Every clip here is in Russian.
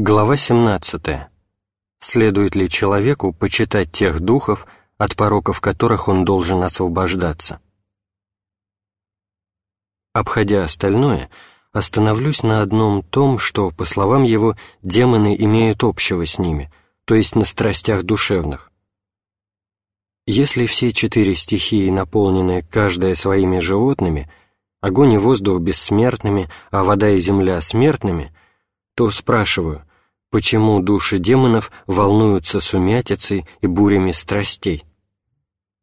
Глава 17. Следует ли человеку почитать тех духов, от пороков которых он должен освобождаться? Обходя остальное, остановлюсь на одном том, что, по словам его, демоны имеют общего с ними, то есть на страстях душевных. Если все четыре стихии наполнены каждая своими животными, огонь и воздух бессмертными, а вода и земля смертными, то спрашиваю, почему души демонов волнуются сумятицей и бурями страстей?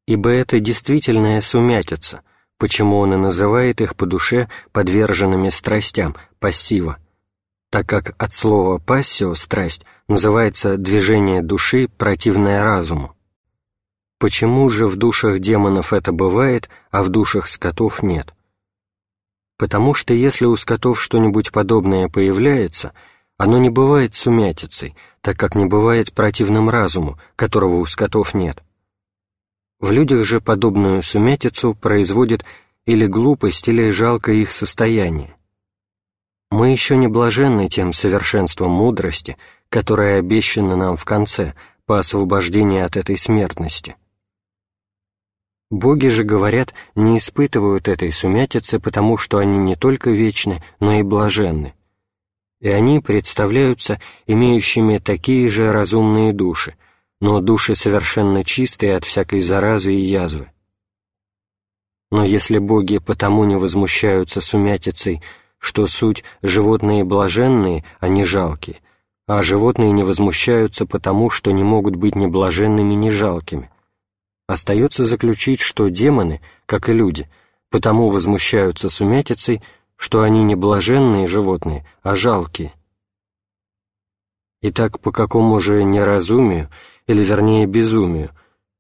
Ибо это действительная сумятица, почему он и называет их по душе подверженными страстям, пассива, так как от слова «пассио» — страсть называется движение души, противное разуму. Почему же в душах демонов это бывает, а в душах скотов нет? Потому что если у скотов что-нибудь подобное появляется, оно не бывает сумятицей, так как не бывает противным разуму, которого у скотов нет. В людях же подобную сумятицу производит или глупость, или жалкое их состояние. Мы еще не блаженны тем совершенством мудрости, которое обещано нам в конце, по освобождении от этой смертности. Боги же, говорят, не испытывают этой сумятицы, потому что они не только вечны, но и блаженны. И они представляются имеющими такие же разумные души, но души совершенно чистые от всякой заразы и язвы. Но если боги потому не возмущаются сумятицей, что суть животные блаженные, а не жалкие, а животные не возмущаются потому, что не могут быть ни блаженными, ни жалкими, Остается заключить, что демоны, как и люди, потому возмущаются сумятицей, что они не блаженные животные, а жалкие. Итак, по какому же неразумию, или вернее безумию,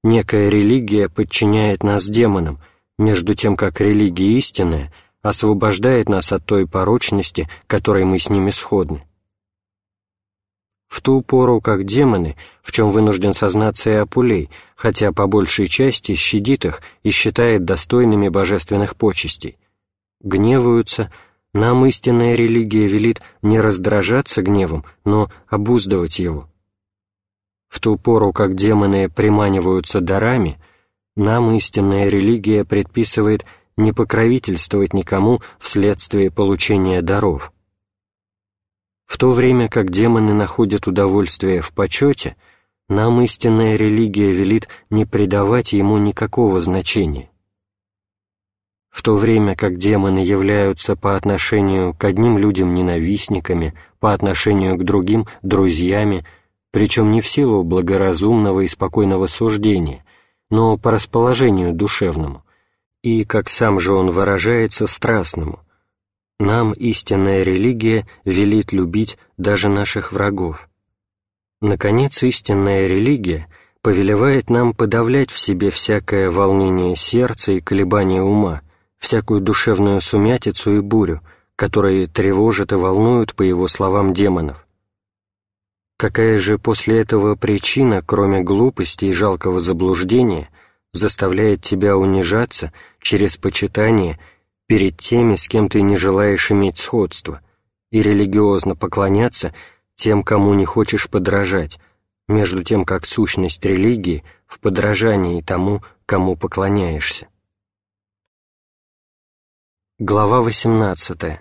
некая религия подчиняет нас демонам, между тем как религия истинная освобождает нас от той порочности, которой мы с ними сходны в ту пору как демоны, в чем вынужден сознаться и Апулей, хотя по большей части щадит их и считает достойными божественных почестей. Гневаются, нам истинная религия велит не раздражаться гневом, но обуздывать его. В ту пору как демоны приманиваются дарами, нам истинная религия предписывает не покровительствовать никому вследствие получения даров. В то время как демоны находят удовольствие в почете, нам истинная религия велит не придавать ему никакого значения. В то время как демоны являются по отношению к одним людям ненавистниками, по отношению к другим – друзьями, причем не в силу благоразумного и спокойного суждения, но по расположению душевному, и, как сам же он выражается, страстному, нам истинная религия велит любить даже наших врагов. Наконец, истинная религия повелевает нам подавлять в себе всякое волнение сердца и колебание ума, всякую душевную сумятицу и бурю, которые тревожат и волнуют, по его словам, демонов. Какая же после этого причина, кроме глупости и жалкого заблуждения, заставляет тебя унижаться через почитание перед теми, с кем ты не желаешь иметь сходство, и религиозно поклоняться тем, кому не хочешь подражать, между тем как сущность религии в подражании тому, кому поклоняешься. Глава 18.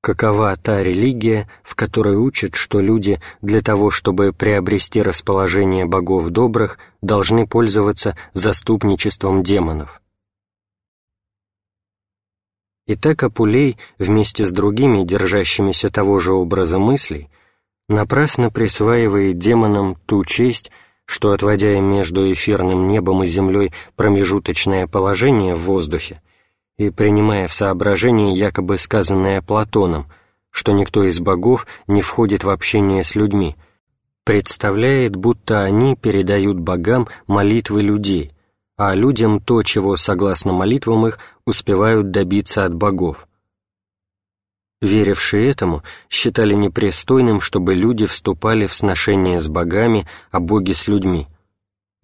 Какова та религия, в которой учат, что люди для того, чтобы приобрести расположение богов добрых, должны пользоваться заступничеством демонов? И так Апулей вместе с другими, держащимися того же образа мыслей, напрасно присваивает демонам ту честь, что, отводя им между эфирным небом и землей промежуточное положение в воздухе, и принимая в соображение якобы сказанное Платоном, что никто из богов не входит в общение с людьми, представляет, будто они передают богам молитвы людей, а людям то, чего, согласно молитвам их, успевают добиться от богов. Верившие этому считали непристойным, чтобы люди вступали в сношение с богами, а боги с людьми,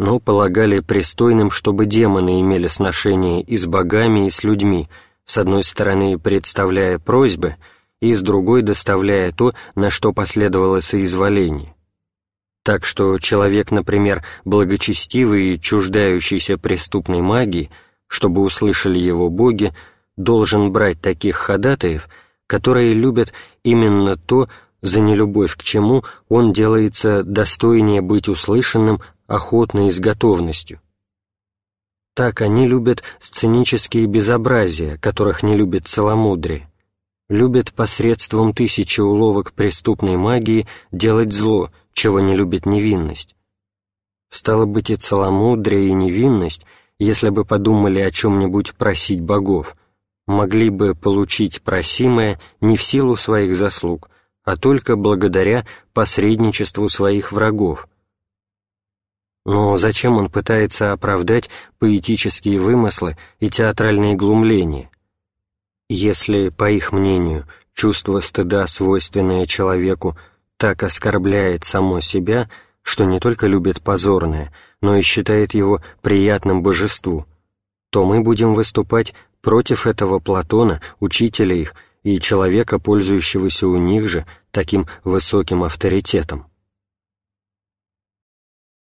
но полагали пристойным, чтобы демоны имели сношение и с богами, и с людьми, с одной стороны представляя просьбы, и с другой доставляя то, на что последовало соизволение. Так что человек, например, благочестивый и чуждающийся преступной магии, чтобы услышали его боги, должен брать таких ходатаев, которые любят именно то, за нелюбовь к чему он делается достойнее быть услышанным охотно и с готовностью. Так они любят сценические безобразия, которых не любит целомудрие, любят посредством тысячи уловок преступной магии делать зло, чего не любит невинность. Стало быть, и целомудрие, и невинность, если бы подумали о чем-нибудь просить богов, могли бы получить просимое не в силу своих заслуг, а только благодаря посредничеству своих врагов. Но зачем он пытается оправдать поэтические вымыслы и театральные глумления? Если, по их мнению, чувство стыда, свойственное человеку, так оскорбляет само себя, что не только любит позорное, но и считает его приятным божеству, то мы будем выступать против этого Платона, учителя их, и человека, пользующегося у них же таким высоким авторитетом.